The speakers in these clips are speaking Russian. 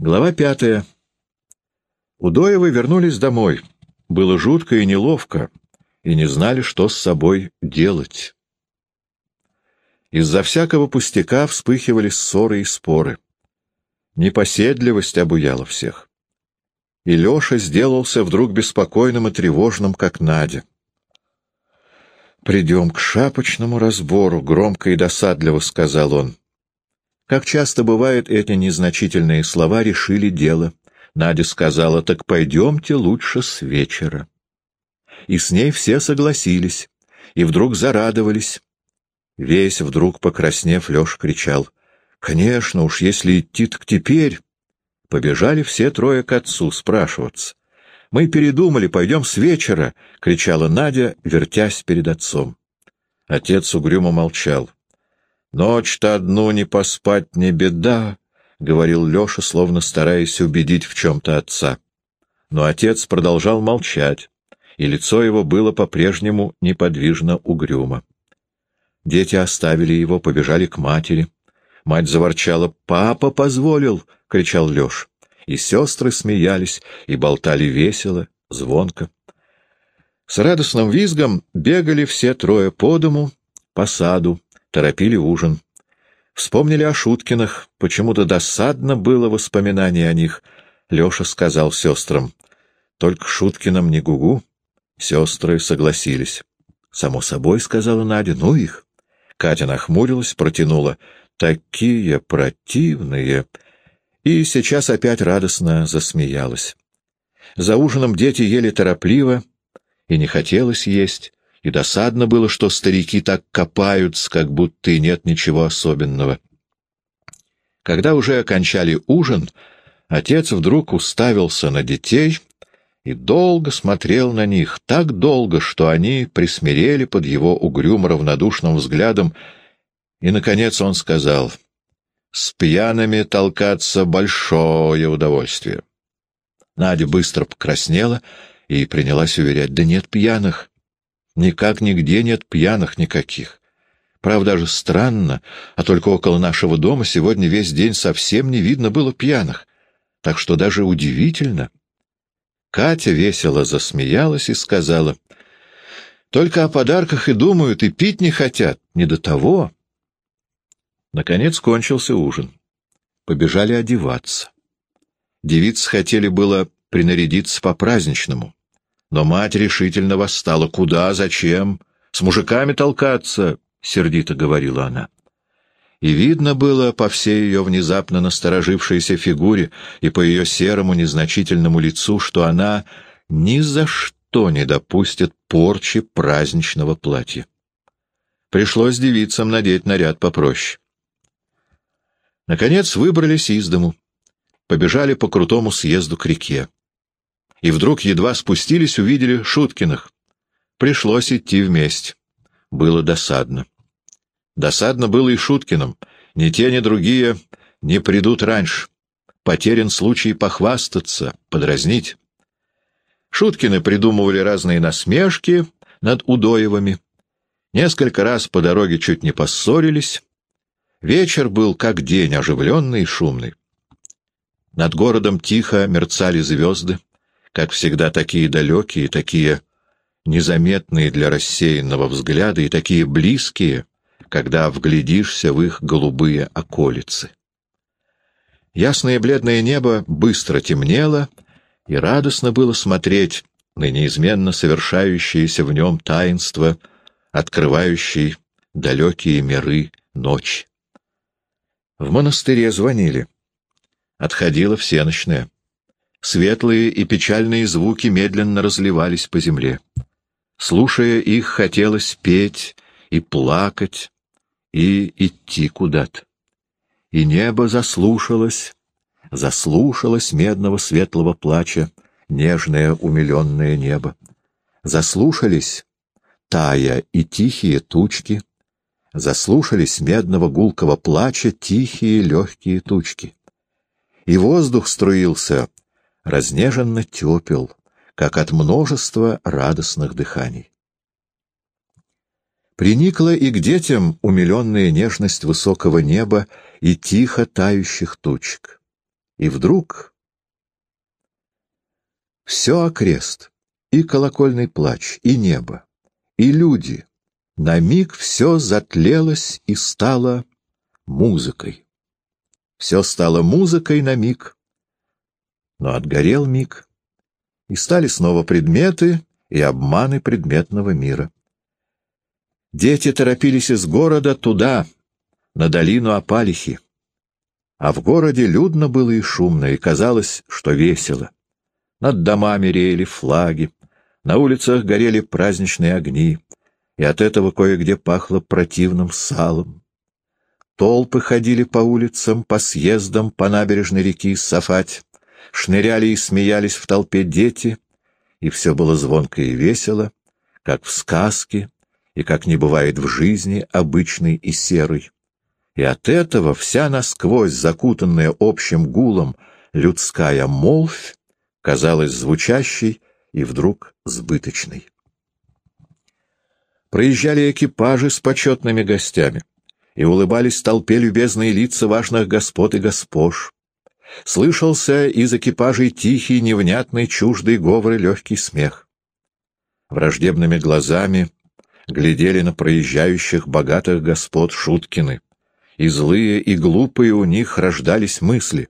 Глава пятая. Удоевы вернулись домой. Было жутко и неловко, и не знали, что с собой делать. Из-за всякого пустяка вспыхивали ссоры и споры. Непоседливость обуяла всех. И Леша сделался вдруг беспокойным и тревожным, как Надя. «Придем к шапочному разбору», — громко и досадливо сказал он. Как часто бывает, эти незначительные слова решили дело. Надя сказала, так пойдемте лучше с вечера. И с ней все согласились, и вдруг зарадовались. Весь вдруг покраснев, Леша кричал, «Конечно уж, если идти так теперь...» Побежали все трое к отцу спрашиваться. «Мы передумали, пойдем с вечера!» — кричала Надя, вертясь перед отцом. Отец угрюмо молчал. «Ночь-то одну не поспать не беда», — говорил Леша, словно стараясь убедить в чем-то отца. Но отец продолжал молчать, и лицо его было по-прежнему неподвижно угрюмо. Дети оставили его, побежали к матери. Мать заворчала. «Папа позволил!» — кричал Леша и сестры смеялись и болтали весело, звонко. С радостным визгом бегали все трое по дому, по саду, торопили ужин. Вспомнили о Шуткинах, почему-то досадно было воспоминание о них. Леша сказал сестрам, «Только Шуткиным не гугу». Сестры согласились. «Само собой», — сказала Надя, — «ну их». Катя нахмурилась, протянула, «Такие противные» и сейчас опять радостно засмеялась. За ужином дети ели торопливо, и не хотелось есть, и досадно было, что старики так копаются, как будто и нет ничего особенного. Когда уже окончали ужин, отец вдруг уставился на детей и долго смотрел на них, так долго, что они присмирели под его угрюмо-равнодушным взглядом, и, наконец, он сказал — с пьяными толкаться большое удовольствие. Надя быстро покраснела и принялась уверять, да нет пьяных. Никак нигде нет пьяных никаких. Правда, даже странно, а только около нашего дома сегодня весь день совсем не видно было пьяных. Так что даже удивительно. Катя весело засмеялась и сказала, «Только о подарках и думают, и пить не хотят, не до того». Наконец кончился ужин. Побежали одеваться. Девицы хотели было принарядиться по-праздничному. Но мать решительно восстала. «Куда? Зачем? С мужиками толкаться?» — сердито говорила она. И видно было по всей ее внезапно насторожившейся фигуре и по ее серому незначительному лицу, что она ни за что не допустит порчи праздничного платья. Пришлось девицам надеть наряд попроще. Наконец выбрались из дому, побежали по крутому съезду к реке. И вдруг едва спустились, увидели Шуткиных. Пришлось идти вместе. Было досадно. Досадно было и Шуткиным. Ни те, ни другие не придут раньше. Потерян случай похвастаться, подразнить. Шуткины придумывали разные насмешки над Удоевыми. Несколько раз по дороге чуть не поссорились, Вечер был как день, оживленный и шумный. Над городом тихо мерцали звезды, как всегда такие далекие, такие незаметные для рассеянного взгляда и такие близкие, когда вглядишься в их голубые околицы. Ясное бледное небо быстро темнело, и радостно было смотреть на неизменно совершающееся в нем таинство, открывающее далекие миры ночи. В монастыре звонили. Отходила всеночная. Светлые и печальные звуки медленно разливались по земле. Слушая их, хотелось петь и плакать, и идти куда-то. И небо заслушалось, заслушалось медного светлого плача, нежное умиленное небо. Заслушались тая и тихие тучки — заслушались медного гулкого плача тихие легкие тучки. И воздух струился, разнеженно тепел, как от множества радостных дыханий. Приникла и к детям умиленная нежность высокого неба и тихо тающих тучек. И вдруг все окрест, и колокольный плач, и небо, и люди, на миг все затлелось и стало музыкой. Все стало музыкой на миг, но отгорел миг, и стали снова предметы и обманы предметного мира. Дети торопились из города туда, на долину Апалихи. А в городе людно было и шумно, и казалось, что весело. Над домами реяли флаги, на улицах горели праздничные огни, и от этого кое-где пахло противным салом. Толпы ходили по улицам, по съездам, по набережной реки Сафать, шныряли и смеялись в толпе дети, и все было звонко и весело, как в сказке, и как не бывает в жизни обычной и серой. И от этого вся насквозь закутанная общим гулом людская молвь казалась звучащей и вдруг сбыточной. Проезжали экипажи с почетными гостями, и улыбались толпе любезные лица важных господ и госпож. Слышался из экипажей тихий, невнятный, чуждый говор и легкий смех. Враждебными глазами глядели на проезжающих богатых господ Шуткины, и злые, и глупые у них рождались мысли.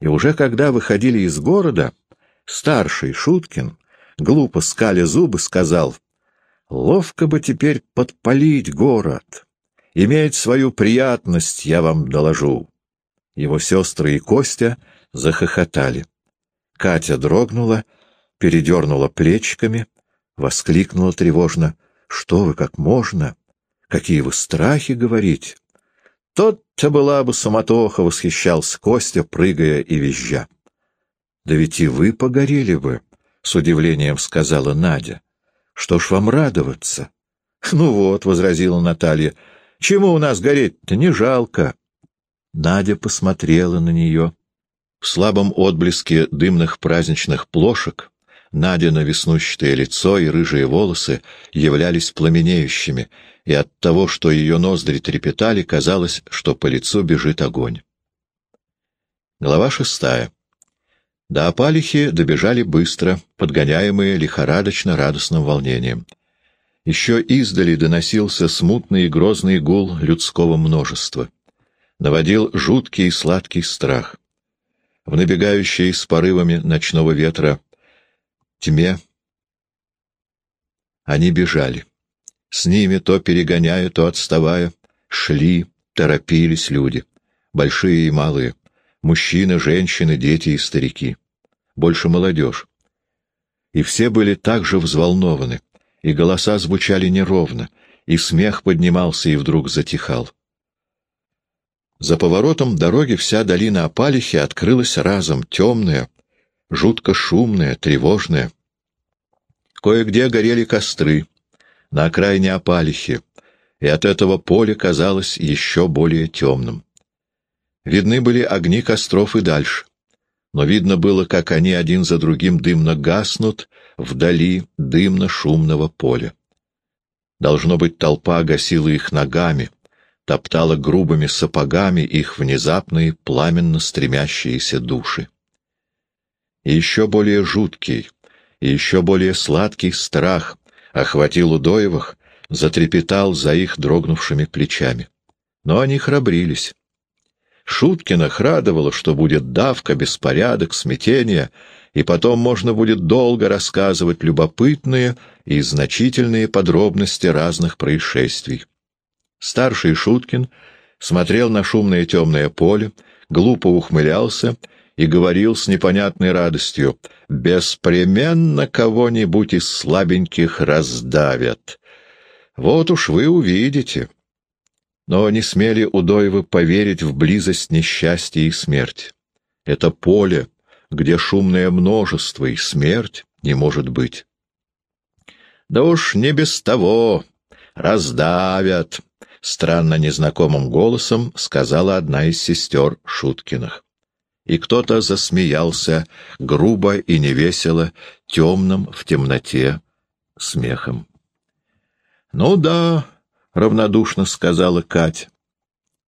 И уже когда выходили из города, старший Шуткин, глупо скаля зубы, сказал, «Ловко бы теперь подпалить город, иметь свою приятность, я вам доложу». Его сестры и Костя захохотали. Катя дрогнула, передернула плечиками, воскликнула тревожно, «Что вы, как можно? Какие вы страхи говорить!» Тот-то была бы суматоха, восхищался Костя, прыгая и визжа. Да ведь и вы погорели бы, — с удивлением сказала Надя. Что ж вам радоваться? Ну вот, — возразила Наталья, — чему у нас гореть-то, не жалко. Надя посмотрела на нее. В слабом отблеске дымных праздничных плошек Надя веснущатое лицо и рыжие волосы являлись пламенеющими, и от того, что ее ноздри трепетали, казалось, что по лицу бежит огонь. Глава шестая. До опалихи добежали быстро, подгоняемые лихорадочно радостным волнением. Еще издали доносился смутный и грозный гул людского множества. Наводил жуткий и сладкий страх. В набегающей с порывами ночного ветра тьме они бежали. С ними, то перегоняя, то отставая, шли, торопились люди, большие и малые, мужчины, женщины, дети и старики, больше молодежь. И все были так же взволнованы, и голоса звучали неровно, и смех поднимался и вдруг затихал. За поворотом дороги вся долина Апалихи открылась разом, темная, жутко шумная, тревожная. Кое-где горели костры, на окраине опалихи, и от этого поле казалось еще более темным. Видны были огни костров и дальше, но видно было, как они один за другим дымно гаснут вдали дымно-шумного поля. Должно быть, толпа гасила их ногами, топтала грубыми сапогами их внезапные пламенно стремящиеся души. И еще более жуткий, и еще более сладкий страх охватил Удоевых, затрепетал за их дрогнувшими плечами. Но они храбрились. Шуткинах радовало, что будет давка, беспорядок, смятение, и потом можно будет долго рассказывать любопытные и значительные подробности разных происшествий. Старший Шуткин смотрел на шумное темное поле, глупо ухмылялся и говорил с непонятной радостью, «Беспременно кого-нибудь из слабеньких раздавят. Вот уж вы увидите». Но не смели Удоевы поверить в близость несчастья и смерть. Это поле, где шумное множество, и смерть не может быть. «Да уж не без того, раздавят», — странно незнакомым голосом сказала одна из сестер Шуткиных и кто-то засмеялся, грубо и невесело, темным в темноте смехом. — Ну да, — равнодушно сказала Кать.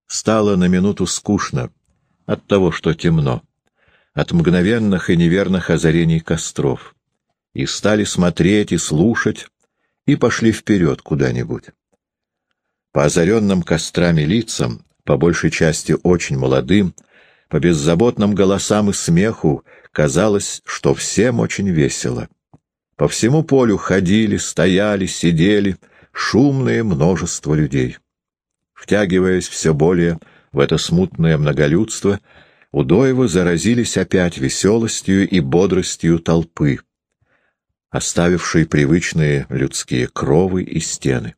Стало на минуту скучно. от того, что темно, от мгновенных и неверных озарений костров, и стали смотреть и слушать, и пошли вперед куда-нибудь. По озаренным кострами лицам, по большей части очень молодым, по беззаботным голосам и смеху, казалось, что всем очень весело. По всему полю ходили, стояли, сидели шумное множество людей. Втягиваясь все более в это смутное многолюдство, Удоева заразились опять веселостью и бодростью толпы, оставившей привычные людские кровы и стены.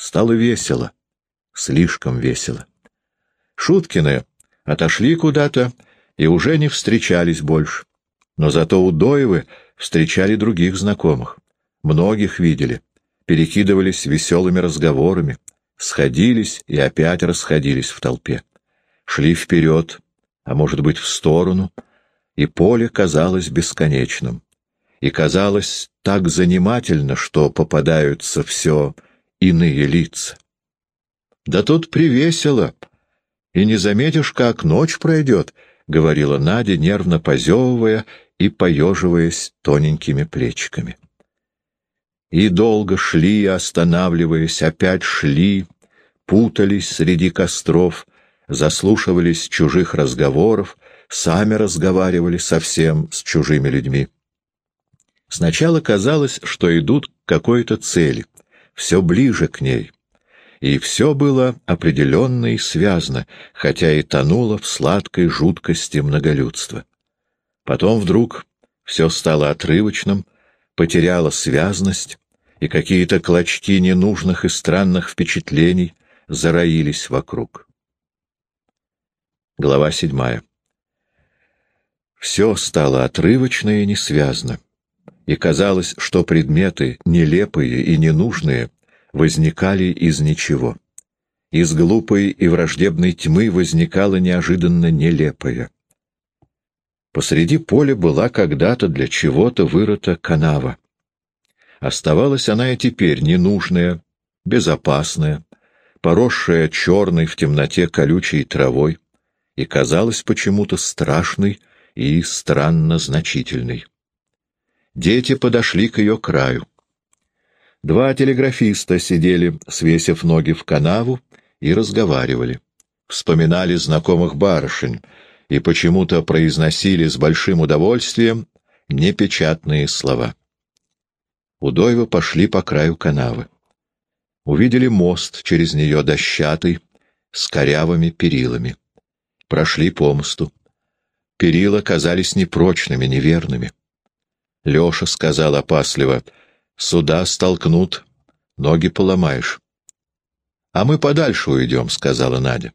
Стало весело, слишком весело. Шуткины отошли куда-то и уже не встречались больше. Но зато Удоевы встречали других знакомых, многих видели, перекидывались веселыми разговорами, сходились и опять расходились в толпе. Шли вперед, а может быть в сторону, и поле казалось бесконечным. И казалось так занимательно, что попадаются все иные лица. Да тут привесело, и не заметишь, как ночь пройдет, — говорила Надя, нервно позевывая и поеживаясь тоненькими плечиками. И долго шли, останавливаясь, опять шли, путались среди костров, заслушивались чужих разговоров, сами разговаривали совсем с чужими людьми. Сначала казалось, что идут к какой-то цели, все ближе к ней. И все было определенно и связано, хотя и тонуло в сладкой жуткости многолюдства. Потом вдруг все стало отрывочным, потеряло связность, и какие-то клочки ненужных и странных впечатлений зароились вокруг. Глава седьмая. Все стало отрывочно и несвязно, и казалось, что предметы, нелепые и ненужные, возникали из ничего. Из глупой и враждебной тьмы возникало неожиданно нелепое. Посреди поля была когда-то для чего-то вырыта канава. Оставалась она и теперь ненужная, безопасная, поросшая черной в темноте колючей травой, и казалась почему-то страшной и странно значительной. Дети подошли к ее краю. Два телеграфиста сидели, свесив ноги в канаву, и разговаривали. Вспоминали знакомых барышень и почему-то произносили с большим удовольствием непечатные слова. Удоева пошли по краю канавы. Увидели мост через нее дощатый, с корявыми перилами. Прошли по мосту. Перила казались непрочными, неверными. Леша сказал опасливо, «Сюда столкнут, ноги поломаешь». «А мы подальше уйдем», — сказала Надя.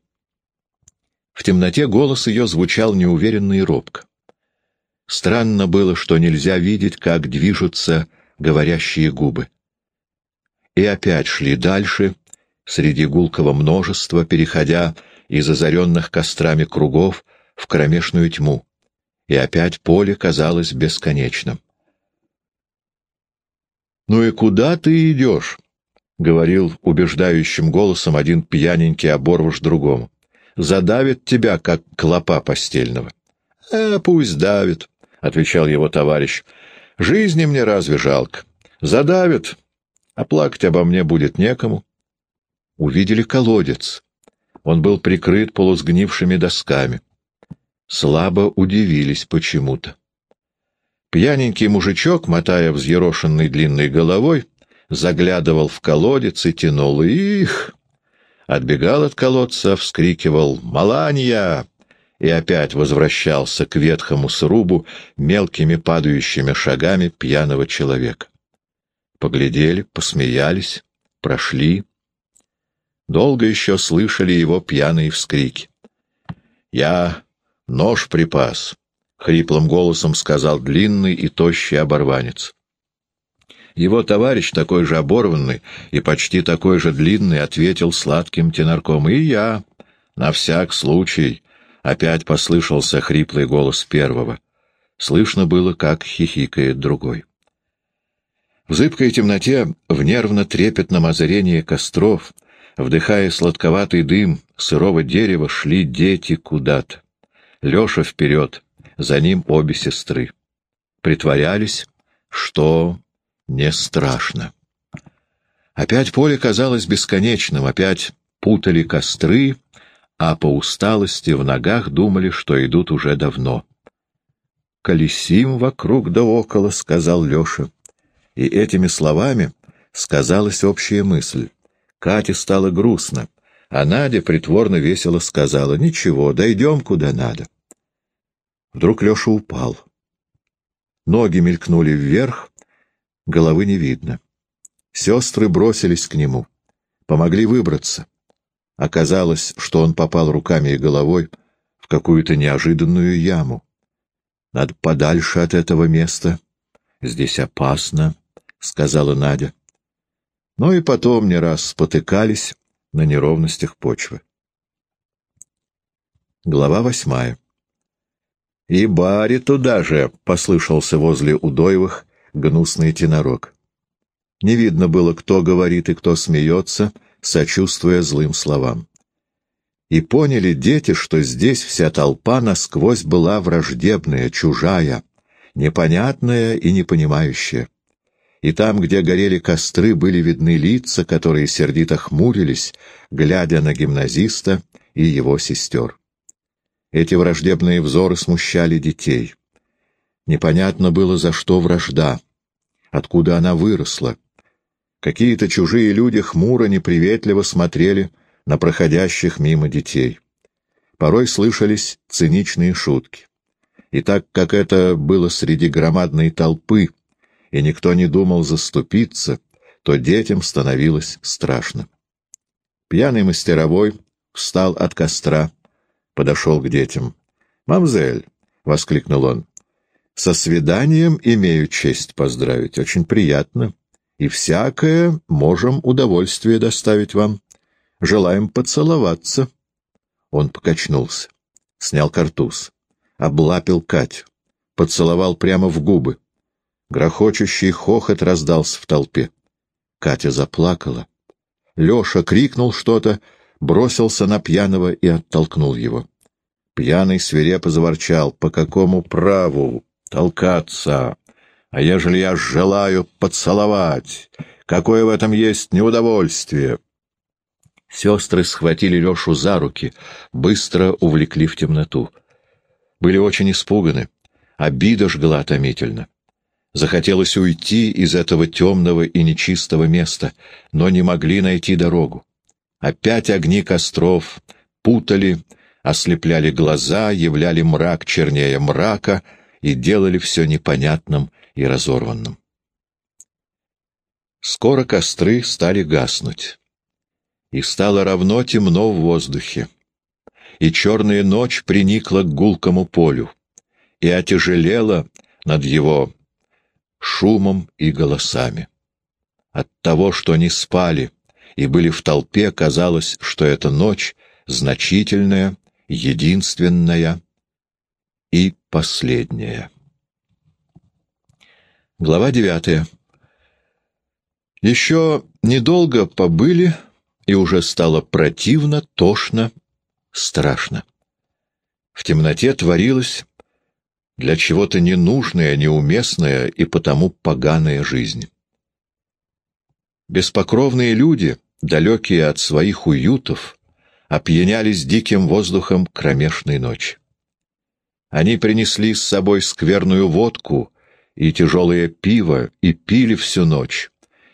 В темноте голос ее звучал неуверенно и робко. Странно было, что нельзя видеть, как движутся говорящие губы. И опять шли дальше, среди гулкого множества, переходя из озаренных кострами кругов в кромешную тьму. И опять поле казалось бесконечным. «Ну и куда ты идешь?» — говорил убеждающим голосом один пьяненький оборвыш другому. «Задавит тебя, как клопа постельного». «Э, пусть давит», — отвечал его товарищ. Жизни мне разве жалко? Задавят, а плакать обо мне будет некому. Увидели колодец. Он был прикрыт полусгнившими досками. Слабо удивились почему-то. Пьяненький мужичок, мотая взъерошенной длинной головой, заглядывал в колодец и тянул их. Отбегал от колодца, вскрикивал «Маланья!» и опять возвращался к ветхому срубу мелкими падающими шагами пьяного человека. Поглядели, посмеялись, прошли. Долго еще слышали его пьяные вскрики. «Я нож припас», — хриплым голосом сказал длинный и тощий оборванец. Его товарищ, такой же оборванный и почти такой же длинный, ответил сладким тенарком. «И я, на всяк случай, Опять послышался хриплый голос первого. Слышно было, как хихикает другой. В зыбкой темноте, в нервно-трепетном озарении костров, вдыхая сладковатый дым сырого дерева, шли дети куда-то. Леша вперед, за ним обе сестры. Притворялись, что не страшно. Опять поле казалось бесконечным, опять путали костры, а по усталости в ногах думали, что идут уже давно. «Колесим вокруг да около», — сказал Леша. И этими словами сказалась общая мысль. Кате стало грустно, а Надя притворно весело сказала, «Ничего, дойдем куда надо». Вдруг Леша упал. Ноги мелькнули вверх, головы не видно. Сестры бросились к нему, помогли выбраться. Оказалось, что он попал руками и головой в какую-то неожиданную яму. Надо подальше от этого места. Здесь опасно, — сказала Надя. Но и потом не раз спотыкались на неровностях почвы. Глава восьмая. «И Барри туда же!» — послышался возле Удоевых гнусный тенорок. Не видно было, кто говорит и кто смеется, сочувствуя злым словам. И поняли дети, что здесь вся толпа насквозь была враждебная, чужая, непонятная и непонимающая. И там, где горели костры, были видны лица, которые сердито хмурились, глядя на гимназиста и его сестер. Эти враждебные взоры смущали детей. Непонятно было, за что вражда, откуда она выросла, Какие-то чужие люди хмуро, неприветливо смотрели на проходящих мимо детей. Порой слышались циничные шутки. И так как это было среди громадной толпы, и никто не думал заступиться, то детям становилось страшно. Пьяный мастеровой встал от костра, подошел к детям. «Мамзель!» — воскликнул он. «Со свиданием имею честь поздравить. Очень приятно и всякое можем удовольствие доставить вам. Желаем поцеловаться. Он покачнулся, снял картуз, облапил Катю, поцеловал прямо в губы. Грохочущий хохот раздался в толпе. Катя заплакала. Леша крикнул что-то, бросился на пьяного и оттолкнул его. Пьяный свирепо заворчал. «По какому праву толкаться?» А ежели я желаю поцеловать, какое в этом есть неудовольствие? Сестры схватили Лешу за руки, быстро увлекли в темноту. Были очень испуганы, обида жгла томительно. Захотелось уйти из этого темного и нечистого места, но не могли найти дорогу. Опять огни костров путали, ослепляли глаза, являли мрак чернее мрака и делали все непонятным и разорванным. Скоро костры стали гаснуть, и стало равно темно в воздухе, и черная ночь приникла к гулкому полю и отяжелела над его шумом и голосами. От того, что не спали и были в толпе, казалось, что эта ночь значительная, единственная и последняя. Глава девятая. Еще недолго побыли, и уже стало противно, тошно, страшно. В темноте творилась для чего-то ненужная, неуместная и потому поганая жизнь. Беспокровные люди, далекие от своих уютов, опьянялись диким воздухом кромешной ночи. Они принесли с собой скверную водку — и тяжелое пиво, и пили всю ночь,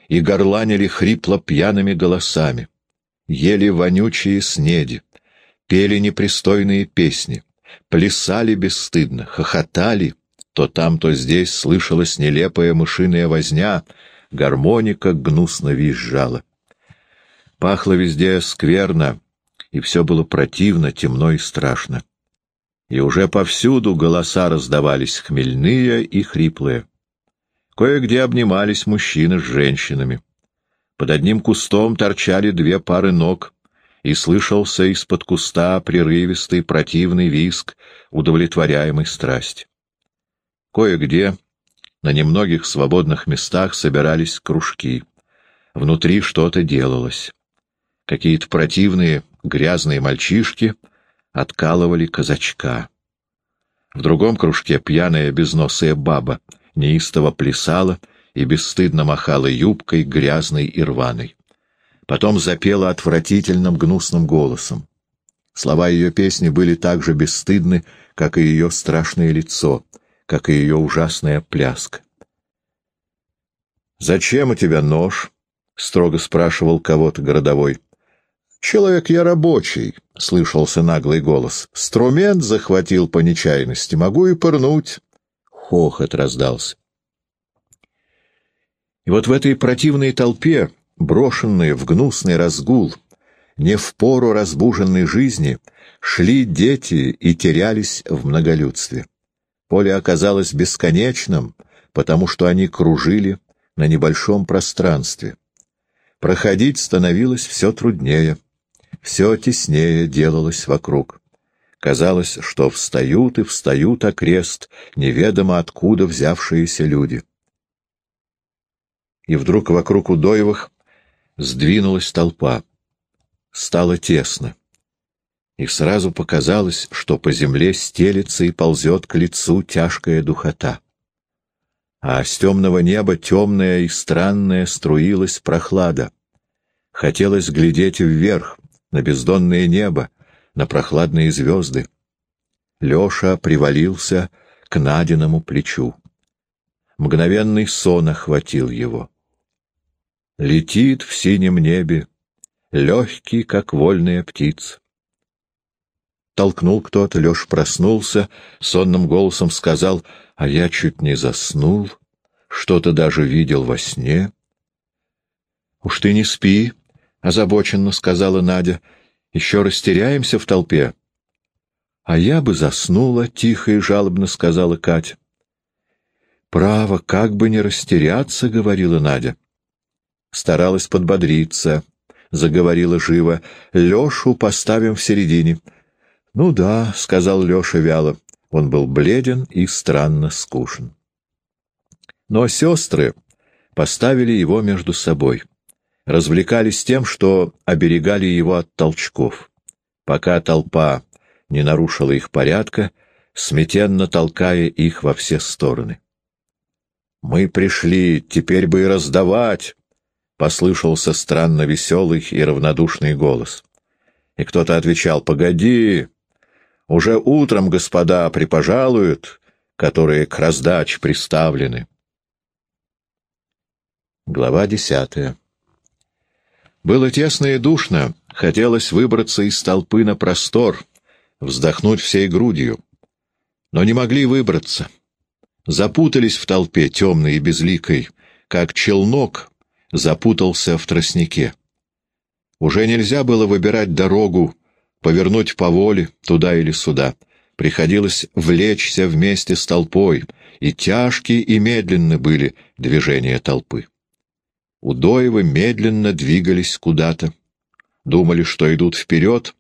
и горланили хрипло пьяными голосами, ели вонючие снеди, пели непристойные песни, плясали бесстыдно, хохотали, то там, то здесь слышалась нелепая мышиная возня, гармоника гнусно визжала. Пахло везде скверно, и все было противно, темно и страшно и уже повсюду голоса раздавались хмельные и хриплые. Кое-где обнимались мужчины с женщинами. Под одним кустом торчали две пары ног, и слышался из-под куста прерывистый противный виск удовлетворяемой страсти. Кое-где на немногих свободных местах собирались кружки. Внутри что-то делалось. Какие-то противные грязные мальчишки — откалывали казачка. В другом кружке пьяная безносая баба неистово плясала и бесстыдно махала юбкой, грязной и рваной. Потом запела отвратительным гнусным голосом. Слова ее песни были так же бесстыдны, как и ее страшное лицо, как и ее ужасная пляска. «Зачем у тебя нож?» — строго спрашивал кого-то городовой. «Человек я рабочий», — слышался наглый голос. «Струмент захватил по нечаянности, могу и пырнуть». Хохот раздался. И вот в этой противной толпе, брошенной в гнусный разгул, не в пору разбуженной жизни, шли дети и терялись в многолюдстве. Поле оказалось бесконечным, потому что они кружили на небольшом пространстве. Проходить становилось все труднее все теснее делалось вокруг. Казалось, что встают и встают окрест неведомо откуда взявшиеся люди. И вдруг вокруг Удоевых сдвинулась толпа. Стало тесно. И сразу показалось, что по земле стелится и ползет к лицу тяжкая духота. А с темного неба темная и странная струилась прохлада. Хотелось глядеть вверх, на бездонное небо, на прохладные звезды. Леша привалился к Надиному плечу. Мгновенный сон охватил его. Летит в синем небе, легкий, как вольная птица. Толкнул кто-то, Леша проснулся, сонным голосом сказал, а я чуть не заснул, что-то даже видел во сне. — Уж ты не спи, — озабоченно сказала Надя. — Еще растеряемся в толпе. — А я бы заснула, — тихо и жалобно сказала Катя. — Право, как бы не растеряться, — говорила Надя. Старалась подбодриться, — заговорила живо. — Лешу поставим в середине. — Ну да, — сказал Леша вяло. Он был бледен и странно скучен. Но сестры поставили его между собой развлекались тем, что оберегали его от толчков. Пока толпа не нарушила их порядка, сметенно толкая их во все стороны. «Мы пришли, теперь бы и раздавать!» — послышался странно веселый и равнодушный голос. И кто-то отвечал, «Погоди! Уже утром господа припожалуют, которые к раздаче приставлены». Глава десятая было тесно и душно, хотелось выбраться из толпы на простор, вздохнуть всей грудью. Но не могли выбраться. Запутались в толпе темной и безликой, как челнок запутался в тростнике. Уже нельзя было выбирать дорогу, повернуть по воле туда или сюда. Приходилось влечься вместе с толпой, и тяжкие и медленны были движения толпы. Удоевы медленно двигались куда-то. Думали, что идут вперед,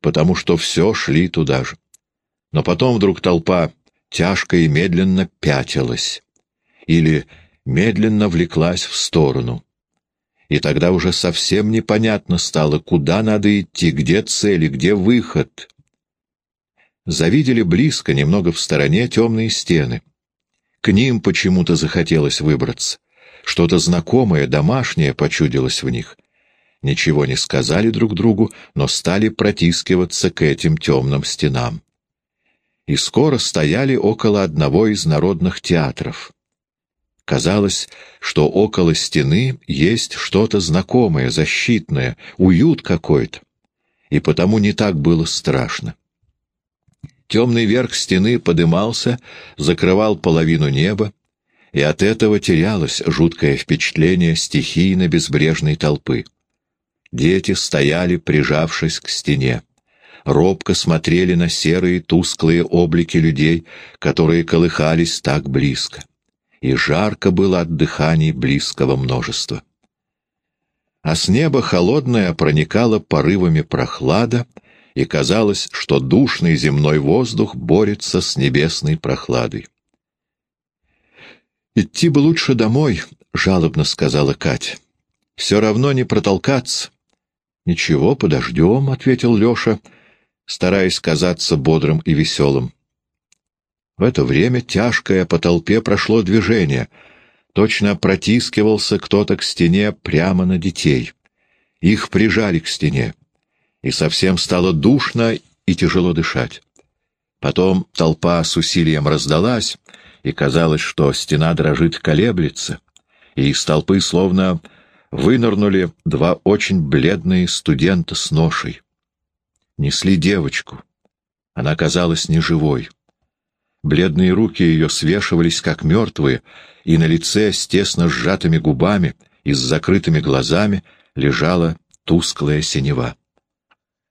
потому что все шли туда же. Но потом вдруг толпа тяжко и медленно пятилась. Или медленно влеклась в сторону. И тогда уже совсем непонятно стало, куда надо идти, где цель и где выход. Завидели близко, немного в стороне, темные стены. К ним почему-то захотелось выбраться. Что-то знакомое, домашнее почудилось в них. Ничего не сказали друг другу, но стали протискиваться к этим темным стенам. И скоро стояли около одного из народных театров. Казалось, что около стены есть что-то знакомое, защитное, уют какой-то. И потому не так было страшно. Темный верх стены подымался, закрывал половину неба, и от этого терялось жуткое впечатление стихийно-безбрежной толпы. Дети стояли, прижавшись к стене. Робко смотрели на серые тусклые облики людей, которые колыхались так близко. И жарко было от дыханий близкого множества. А с неба холодная проникала порывами прохлада, и казалось, что душный земной воздух борется с небесной прохладой. «Идти бы лучше домой», — жалобно сказала Катя. «Все равно не протолкаться». «Ничего, подождем», — ответил Леша, стараясь казаться бодрым и веселым. В это время тяжкое по толпе прошло движение. Точно протискивался кто-то к стене прямо на детей. Их прижали к стене, и совсем стало душно и тяжело дышать. Потом толпа с усилием раздалась, и казалось, что стена дрожит, колеблется, и из толпы словно вынырнули два очень бледные студента с ношей. Несли девочку. Она казалась неживой. Бледные руки ее свешивались, как мертвые, и на лице с тесно сжатыми губами и с закрытыми глазами лежала тусклая синева.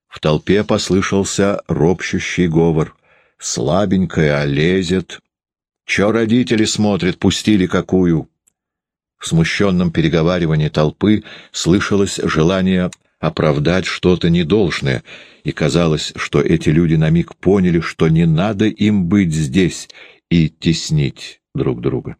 В толпе послышался ропщущий говор. «Слабенькая, а лезет. Че родители смотрят, пустили какую?» В смущенном переговаривании толпы слышалось желание оправдать что-то недолжное, и казалось, что эти люди на миг поняли, что не надо им быть здесь и теснить друг друга.